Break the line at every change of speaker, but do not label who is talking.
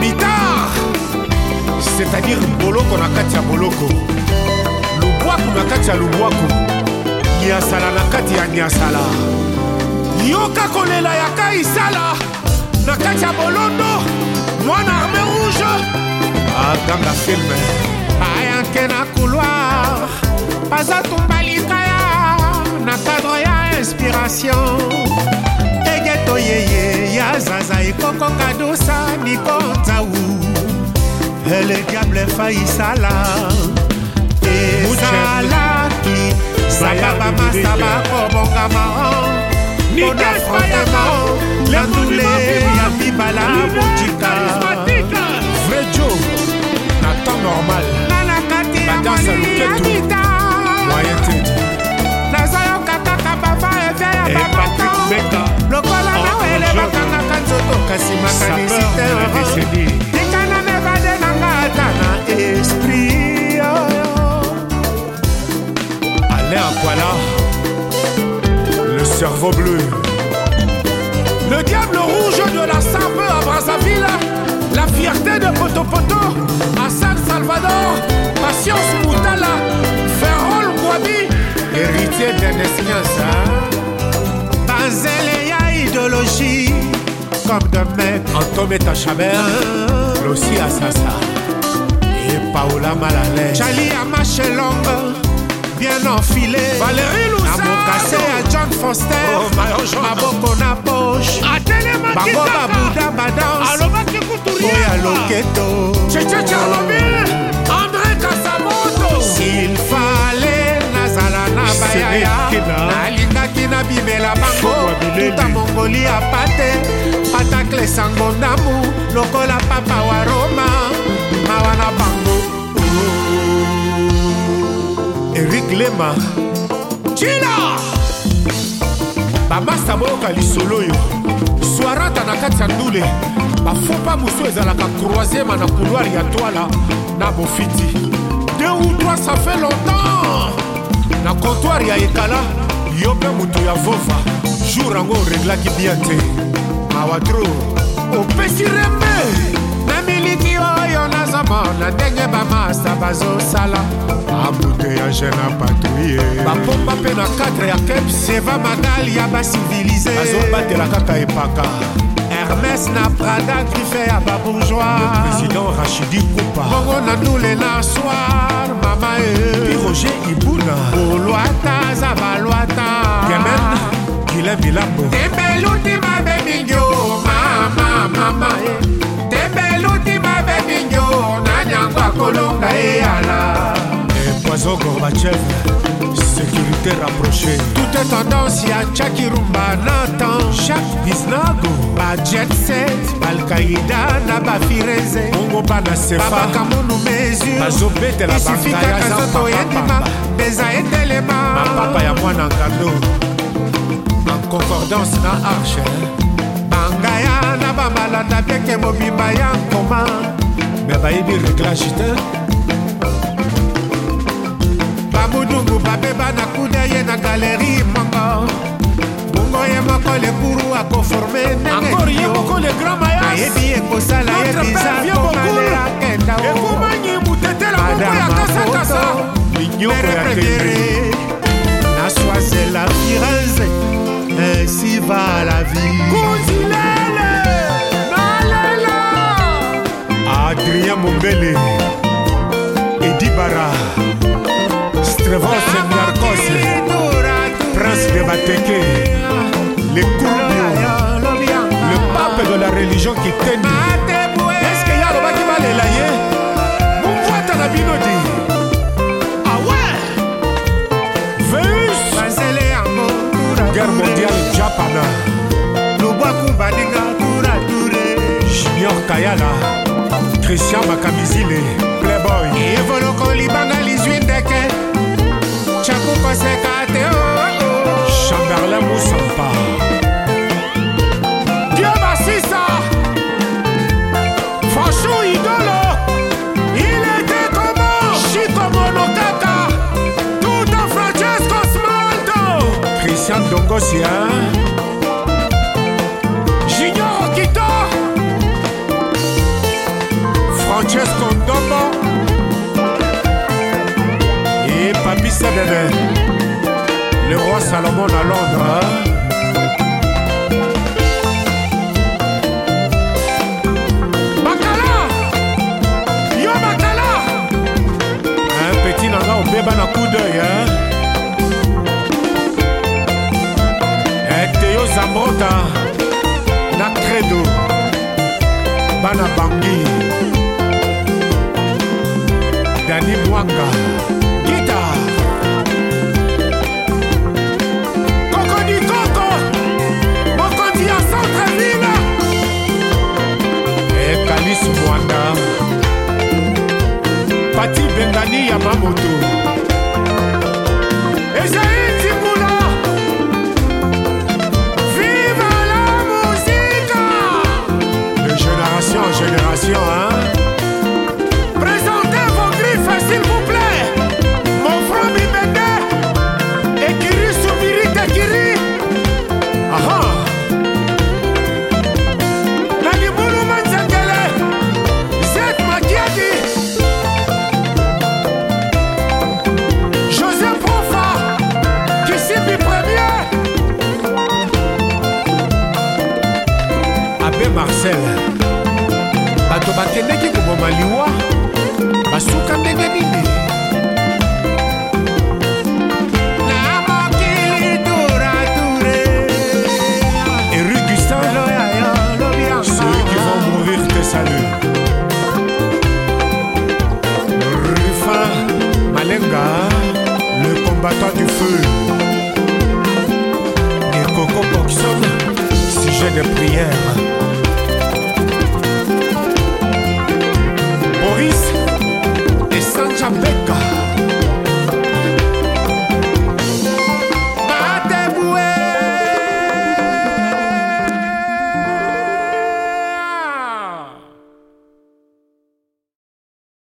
bitar c'est-à-dire boloko na kati ya boloko lubwaku na kati ya lubwaku niasala na kati ya niasala yoka kolela ya kaisala na kati ya bolondo mwana arme rouge aganga filme ayanke na couloir baza tumba likaya na cadre ya inspiration egetoyeye ezaza ekokoka dosa mikotau le diable efai sala ezalaki sakaba masaba kobongama mpona frontema landule ya mibala motika vrejo na temps normal badansa loketu wayete quoi là le cerveau bleu. Le diable rouge de la sape à Brazzaville, la fierté de Potopoto Poto à San Salvador, Patience Moutala, Ferrol Guabi, héritier des hein. et à idéologie, comme de maître. et Tachabert, Lossi Sassa et Paola Malale, Chali Amachelong. bien enfilé namokase ya john foster oh, oh, maboko na poche bango babuda badanseoya loketo s'il fale nazala na bayaya nalingaki nabimela bango tuta mongoli apate patacle sango ndamu lokola papa wa roma motema cila bamasa boyoka lisolo oyo swarata na kati ya ndule bafopa mosu ezalaka croisiema na couloir ya twala na bofiti 2 ou 3 ça fait longtemps na comptoir ya ekala yo mpe moto ya vova jour yango oreglaki bia te mawatro opesi rembe na miliki oyo nazomona ndenge bamasa bazosala siège na patrouille bapomba mpe na 4 ya kep seva madal ya basivilize azobatela kaka epaka hermes na prada grife ya babourgoisprésident rachidi kupa bongo na nulela soir mama e piroger ibuna olwata aza balwata gemen gile milambo tembelutima oiseau Gorbatchev, sécurité rapprochée. Tout est tendance, y'a Jackie Rumba, Nathan, Jacques Bisnago, Bajet Set, Al-Qaïda, Naba Firenze, Bongo Bana Sefa, Baba Kamunu Mesure, Bazobete la Bankaya, Zampa Papa, Beza Etelema, Ma Papa ya mwana Ngando, en concordance na Arche, Bangaya, Naba Malanda, Bieke Mobimba ya Nkoma, me bayebi réglage te, babudungu babeba na kuda ye na galeri moko bongo ye moko lekuru akoforme ndengeayebi ekosala ye biza komalea kendaomadamaotoerepremiere na soisela firenze ainsi va la vie les courbes, le pape de la religion qui tenue. Est-ce qu'il y a le bas qui va les lailler Vous voyez la binodi. Ah ouais Véus Guerre mondiale Japana. Lubaku Badinga Kura Touré. Junior Kayala. Christian Makamizile. Nicosia Junior Quito Francesco Ndombo Et eh, Papi Sebebe Le roi Salomon à Londres kota na credo bana bangi dani mwanga bakendeki koboma liwa basuka ndenge nini Salut. Rufa Malenga, le combattant du feu. Et Coco Boxon, sujet de prière. I'm